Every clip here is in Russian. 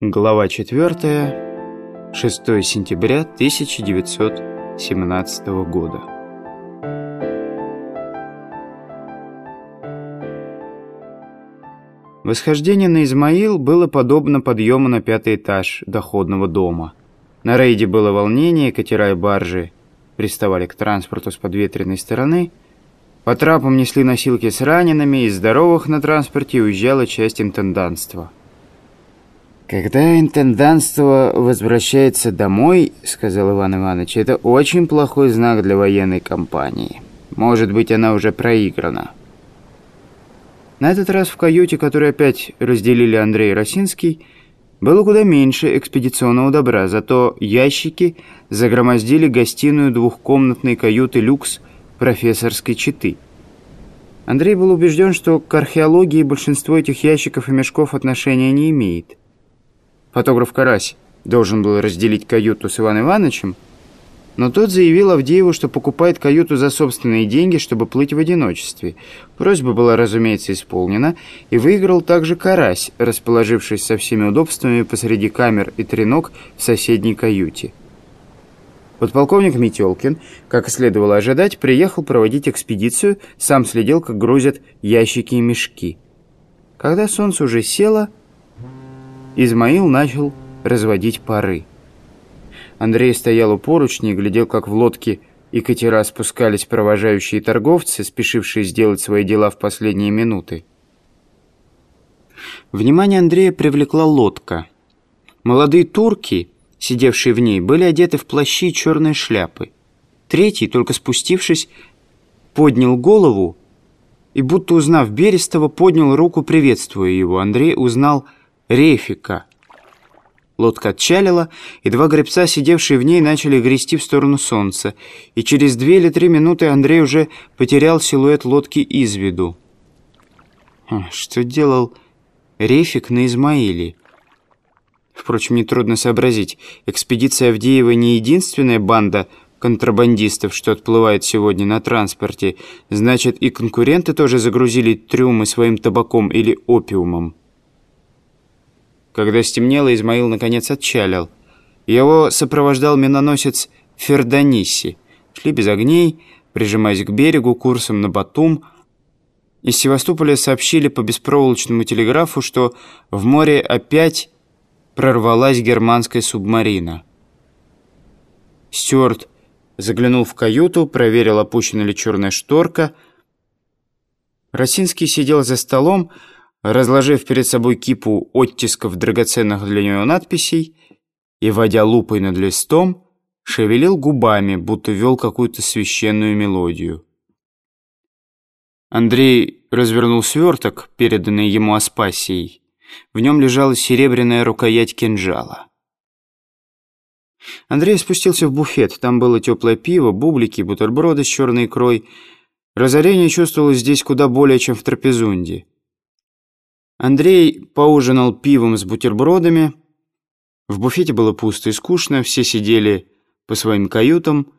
Глава 4. 6 сентября 1917 года. Восхождение на Измаил было подобно подъему на пятый этаж доходного дома. На рейде было волнение, катера и баржи приставали к транспорту с подветренной стороны. По трапам несли носилки с ранеными, из здоровых на транспорте уезжала часть интенданства. «Когда интендантство возвращается домой, — сказал Иван Иванович, — это очень плохой знак для военной компании. Может быть, она уже проиграна». На этот раз в каюте, которую опять разделили Андрей и Росинский, было куда меньше экспедиционного добра, зато ящики загромоздили гостиную двухкомнатной каюты «Люкс» профессорской читы. Андрей был убежден, что к археологии большинство этих ящиков и мешков отношения не имеет. Фотограф Карась должен был разделить каюту с Иваном Ивановичем, но тот заявил Авдееву, что покупает каюту за собственные деньги, чтобы плыть в одиночестве. Просьба была, разумеется, исполнена, и выиграл также Карась, расположившись со всеми удобствами посреди камер и треног в соседней каюте. Подполковник Метелкин, как и следовало ожидать, приехал проводить экспедицию, сам следил, как грузят ящики и мешки. Когда солнце уже село, Измаил начал разводить пары. Андрей стоял у поручни и глядел, как в лодке и катера спускались провожающие торговцы, спешившие сделать свои дела в последние минуты. Внимание Андрея привлекла лодка. Молодые турки, сидевшие в ней, были одеты в плащи и черные шляпы. Третий, только спустившись, поднял голову и, будто узнав Берестова, поднял руку, приветствуя его. Андрей узнал Рефика. Лодка отчалила, и два гребца, сидевшие в ней, начали грести в сторону солнца, и через две или три минуты Андрей уже потерял силуэт лодки из виду. Что делал Рефик на Измаиле? Впрочем, нетрудно сообразить. Экспедиция Авдеева не единственная банда контрабандистов, что отплывает сегодня на транспорте. Значит, и конкуренты тоже загрузили трюмы своим табаком или опиумом. Когда стемнело, Измаил наконец отчалил. Его сопровождал миноносец Фердониси. Шли без огней, прижимаясь к берегу курсом на Батум. Из Севастополя сообщили по беспроволочному телеграфу, что в море опять прорвалась германская субмарина. Стюарт заглянул в каюту, проверил, опущена ли черная шторка. Росинский сидел за столом, разложив перед собой кипу оттисков драгоценных для него надписей и, водя лупой над листом, шевелил губами, будто вел какую-то священную мелодию. Андрей развернул сверток, переданный ему Аспасией. В нем лежала серебряная рукоять кинжала. Андрей спустился в буфет. Там было теплое пиво, бублики, бутерброды с черной икрой. Разорение чувствовалось здесь куда более, чем в трапезунде. Андрей поужинал пивом с бутербродами. В буфете было пусто и скучно, все сидели по своим каютам.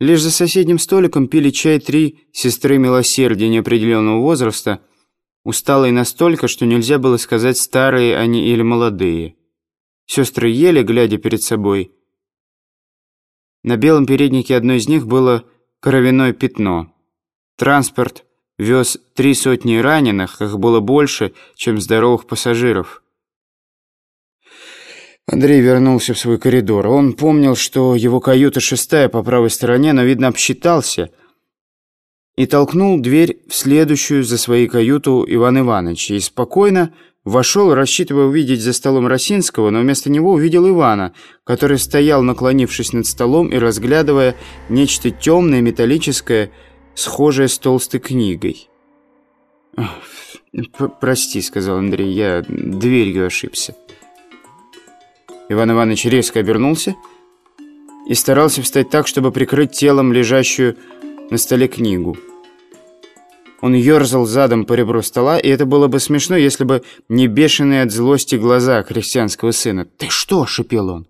Лишь за соседним столиком пили чай три сестры милосердия неопределенного возраста, усталые настолько, что нельзя было сказать, старые они или молодые. Сестры ели, глядя перед собой. На белом переднике одной из них было кровяное пятно. Транспорт вез три сотни раненых, их было больше, чем здоровых пассажиров. Андрей вернулся в свой коридор. Он помнил, что его каюта шестая по правой стороне, но, видно, обсчитался и толкнул дверь в следующую за своей каюту Иван Иванович и спокойно вошел, рассчитывая увидеть за столом Росинского, но вместо него увидел Ивана, который стоял, наклонившись над столом и разглядывая нечто темное, металлическое, схожая с толстой книгой. «Прости», — сказал Андрей, — «я дверью ошибся». Иван Иванович резко обернулся и старался встать так, чтобы прикрыть телом лежащую на столе книгу. Он ерзал задом по ребру стола, и это было бы смешно, если бы не бешеные от злости глаза крестьянского сына. «Ты что?» — шипел он.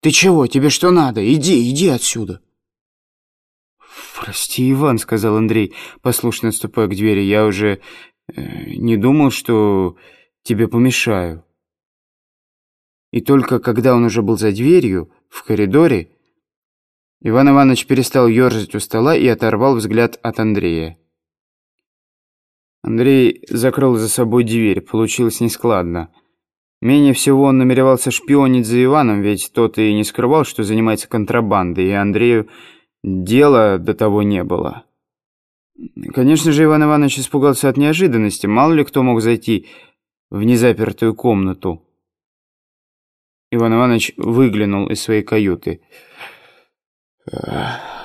«Ты чего? Тебе что надо? Иди, иди отсюда!» «Прости, Иван», — сказал Андрей, послушно отступая к двери. «Я уже э, не думал, что тебе помешаю». И только когда он уже был за дверью, в коридоре, Иван Иванович перестал ерзать у стола и оторвал взгляд от Андрея. Андрей закрыл за собой дверь, получилось нескладно. Менее всего он намеревался шпионить за Иваном, ведь тот и не скрывал, что занимается контрабандой, и Андрею дела до того не было. Конечно же, Иван Иванович испугался от неожиданности, мало ли кто мог зайти в незапертую комнату. Иван Иванович выглянул из своей каюты.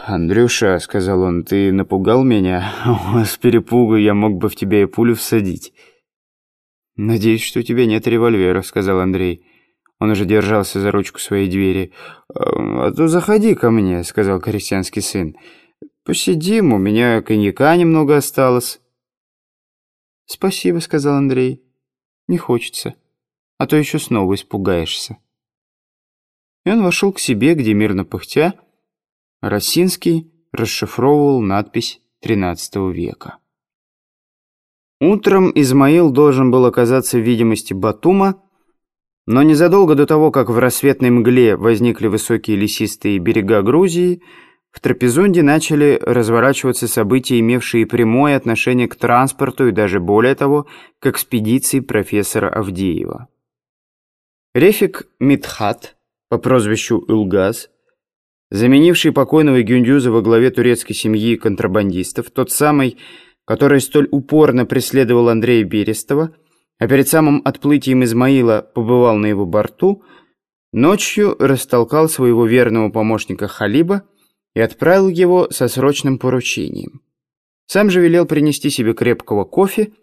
«Андрюша», — сказал он, — «ты напугал меня. С перепугу я мог бы в тебя и пулю всадить». «Надеюсь, что у тебя нет револьвера», — сказал Андрей. Он уже держался за ручку своей двери. «А то заходи ко мне», — сказал крестьянский сын. «Посидим, у меня коньяка немного осталось». «Спасибо», — сказал Андрей. «Не хочется, а то еще снова испугаешься». И он вошел к себе, где мирно пыхтя, Росинский расшифровывал надпись XIII века. Утром Измаил должен был оказаться в видимости Батума, но незадолго до того, как в рассветной мгле возникли высокие лесистые берега Грузии, в Трапезунде начали разворачиваться события, имевшие прямое отношение к транспорту и даже более того, к экспедиции профессора Авдеева. Рефик Митхат по прозвищу Илгаз, заменивший покойного Гюндюза во главе турецкой семьи контрабандистов, тот самый, который столь упорно преследовал Андрея Берестова, а перед самым отплытием Измаила побывал на его борту, ночью растолкал своего верного помощника Халиба и отправил его со срочным поручением. Сам же велел принести себе крепкого кофе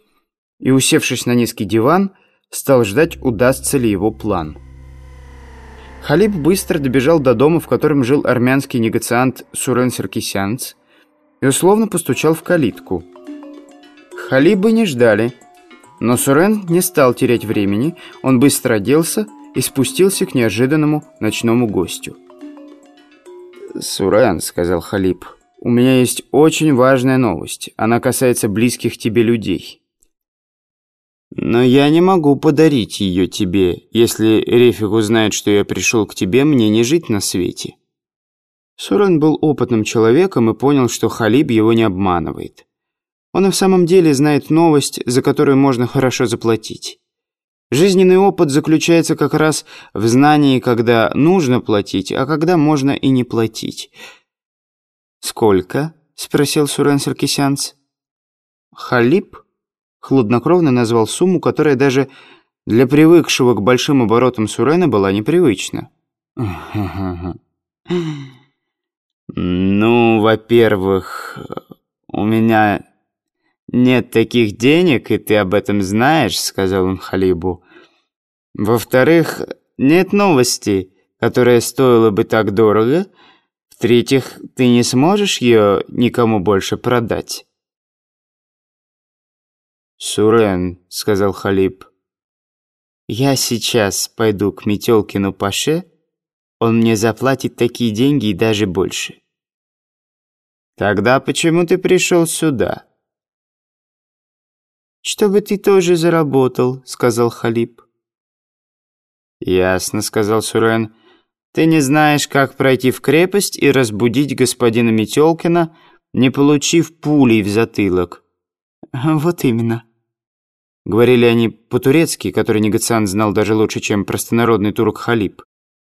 и, усевшись на низкий диван, стал ждать, удастся ли его план. Халиб быстро добежал до дома, в котором жил армянский негациант Сурен Саркисянц, и условно постучал в калитку. Халиба не ждали, но Сурен не стал терять времени, он быстро оделся и спустился к неожиданному ночному гостю. «Сурен», — сказал Халиб, — «у меня есть очень важная новость. Она касается близких тебе людей». Но я не могу подарить ее тебе. Если Рефик узнает, что я пришел к тебе, мне не жить на свете». Сурен был опытным человеком и понял, что Халиб его не обманывает. Он и в самом деле знает новость, за которую можно хорошо заплатить. Жизненный опыт заключается как раз в знании, когда нужно платить, а когда можно и не платить. «Сколько?» — спросил Сурен Саркисянц. Халиб хладнокровно назвал сумму, которая даже для привыкшего к большим оборотам Сурена была непривычна. «Ну, во-первых, у меня нет таких денег, и ты об этом знаешь», — сказал он Халибу. «Во-вторых, нет новости, которая стоила бы так дорого. В-третьих, ты не сможешь ее никому больше продать». «Сурен», — сказал Халиб, — «я сейчас пойду к Метелкину Паше, он мне заплатит такие деньги и даже больше». «Тогда почему ты пришел сюда?» «Чтобы ты тоже заработал», — сказал Халиб. «Ясно», — сказал Сурен. «Ты не знаешь, как пройти в крепость и разбудить господина Метелкина, не получив пулей в затылок». «Вот именно». Говорили они по-турецки, который негациант знал даже лучше, чем простонародный турок Халиб.